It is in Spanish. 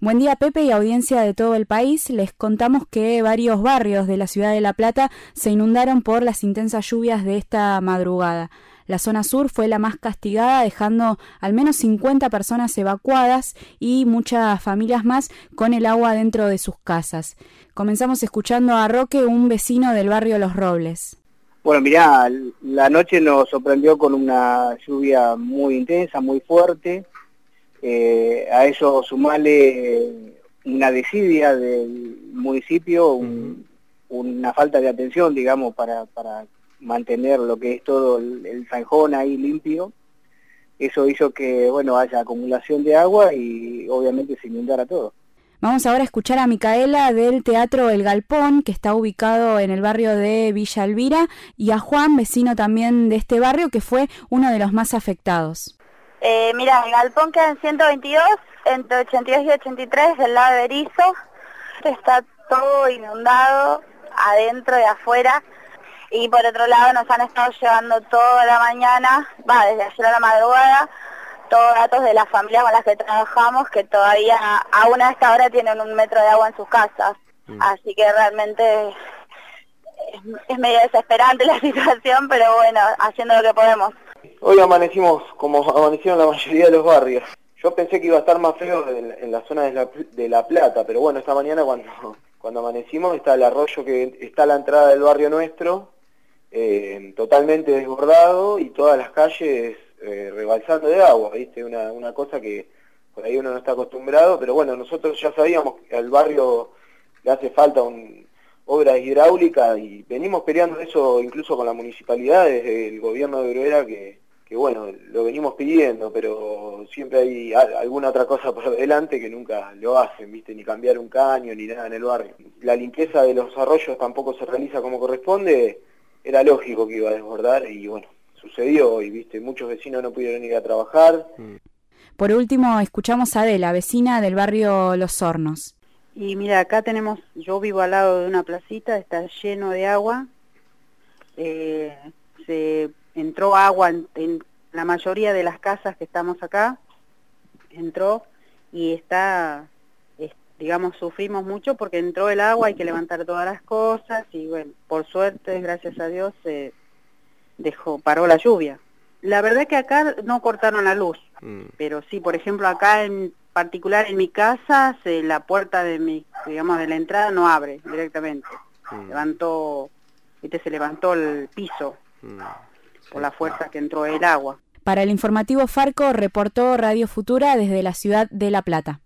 Buen día Pepe y audiencia de todo el país. Les contamos que varios barrios de la ciudad de La Plata se inundaron por las intensas lluvias de esta madrugada. La zona sur fue la más castigada, dejando al menos 50 personas evacuadas y muchas familias más con el agua dentro de sus casas. Comenzamos escuchando a Roque, un vecino del barrio Los Robles. Bueno, mirá, la noche nos sorprendió con una lluvia muy intensa, muy fuerte. Eh, a eso sumarle una desidia del municipio, una falta de atención, digamos, para, para mantener lo que es todo el, el zanjón ahí limpio. Eso hizo que, bueno, haya acumulación de agua y obviamente se inundara todo. Vamos ahora a escuchar a Micaela del Teatro El Galpón, que está ubicado en el barrio de Villa Elvira, y a Juan, vecino también de este barrio, que fue uno de los más afectados. Eh, mira, el Galpón queda en 122, entre 82 y 83, del lado de Berizo. Está todo inundado, adentro y afuera. Y por otro lado nos han estado llevando toda la mañana, va, desde ayer a la madrugada, todos datos de las familias con las que trabajamos que todavía aún a esta hora tienen un metro de agua en sus casas. Mm. Así que realmente es, medio desesperante la situación, pero bueno, haciendo lo que podemos. Hoy amanecimos como amanecieron la mayoría de los barrios. Yo pensé que iba a estar más feo en, la zona de la, de la, Plata, pero bueno, esta mañana cuando, cuando amanecimos está el arroyo que está a la entrada del barrio nuestro, eh, totalmente desbordado y todas las calles eh, rebalsando de agua, ¿viste? Una, una cosa que por ahí uno no está acostumbrado, pero bueno, nosotros ya sabíamos que al barrio le hace falta un, obra hidráulica y venimos peleando eso incluso con la municipalidad desde el gobierno de Bruera que, que bueno, lo venimos pidiendo, pero siempre hay alguna otra cosa por delante que nunca lo hacen, ¿viste? Ni cambiar un caño ni nada en el barrio. La limpieza de los arroyos tampoco se realiza como corresponde, era lógico que iba a desbordar y bueno, sucedió y viste, muchos vecinos no pudieron ir a trabajar. Por último, escuchamos a Adela, vecina del barrio Los Hornos. Y mira, acá tenemos, yo vivo al lado de una placita, está lleno de agua. Eh, se entró agua en, la mayoría de las casas que estamos acá, entró y está, digamos, sufrimos mucho porque entró el agua, hay que levantar todas las cosas y bueno, por suerte, gracias a Dios, se dejó, paró la lluvia. La verdad es que acá no cortaron la luz, mm. pero sí, por ejemplo, acá en particular en mi casa, se, la puerta de mi, digamos, de la entrada no abre directamente. Mm. Levantó, este se levantó el piso mm. Por la fuerza que entró el agua. Para el informativo Farco reportó Radio Futura desde la ciudad de La Plata.